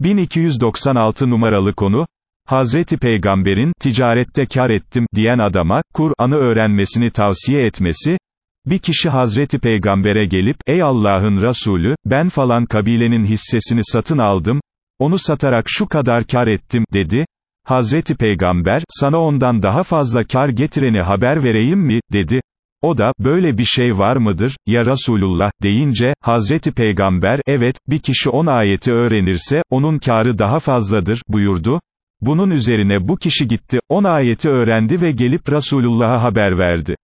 1296 numaralı konu, Hazreti Peygamber'in, ticarette kar ettim, diyen adama, Kur'an'ı öğrenmesini tavsiye etmesi, bir kişi Hazreti Peygamber'e gelip, ey Allah'ın Resulü, ben falan kabilenin hissesini satın aldım, onu satarak şu kadar kar ettim, dedi, Hazreti Peygamber, sana ondan daha fazla kar getireni haber vereyim mi, dedi, o da, böyle bir şey var mıdır, ya Resulullah, deyince, Hazreti Peygamber, evet, bir kişi on ayeti öğrenirse, onun karı daha fazladır, buyurdu. Bunun üzerine bu kişi gitti, on ayeti öğrendi ve gelip Resulullah'a haber verdi.